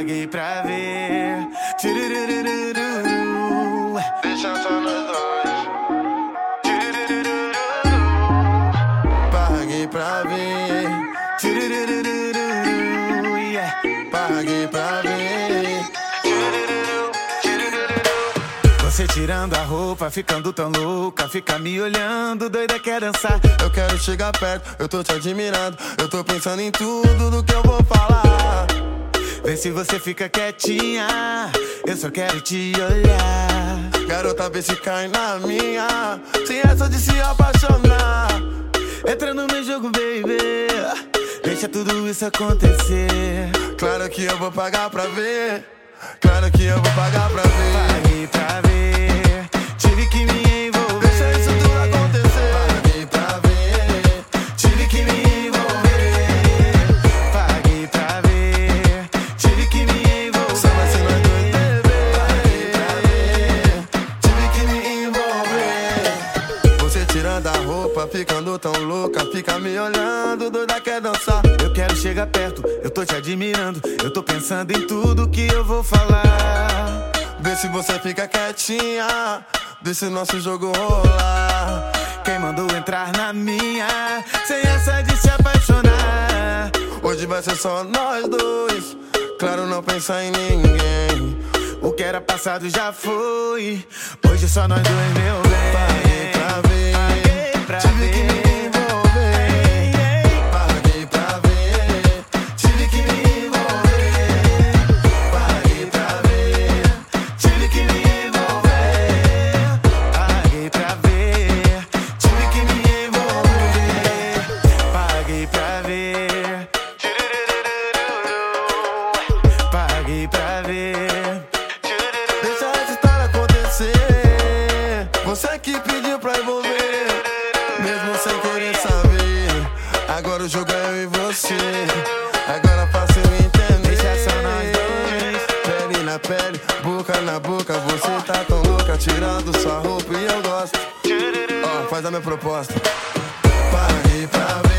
Paguei pra ver. Deixa só nós dois. Paguei pra ver. Paguei pra ver. Você tirando a roupa, ficando tão louca, fica me olhando, doida quer dançar. Eu quero chegar perto, eu tô te admirando. Eu tô pensando em tudo do que eu vou falar. Vê se você fica quietinha, eu só quero te olhar. Garota, vê se cai na minha. Sem essa de se apaixonar. Entra no meu jogo, baby. Deixa tudo isso acontecer. Claro que eu vou pagar pra ver. Claro que eu vou pagar pra ver. Paguei pra ver, ficando tão louca. Fica me olhando, doida quer dançar. Eu quero chegar perto, eu tô te admirando. Eu tô pensando em tudo que eu vou falar. Vê se você fica quietinha. Deixa o nosso jogo rolar. Quem mandou entrar na minha, sem essa de se apaixonar. Hoje vai ser só nós dois. Claro, não pensar em ninguém. O que era passado já foi. Hoje só nós dois, meu Agora o jogo é eu e você. Agora faço eu entender. Deixa só nós dois. Pele na pele, boca na boca. Você tá tão louca, tirando sua roupa e eu gosto. Ó, faz a minha proposta. Paguei pra ver.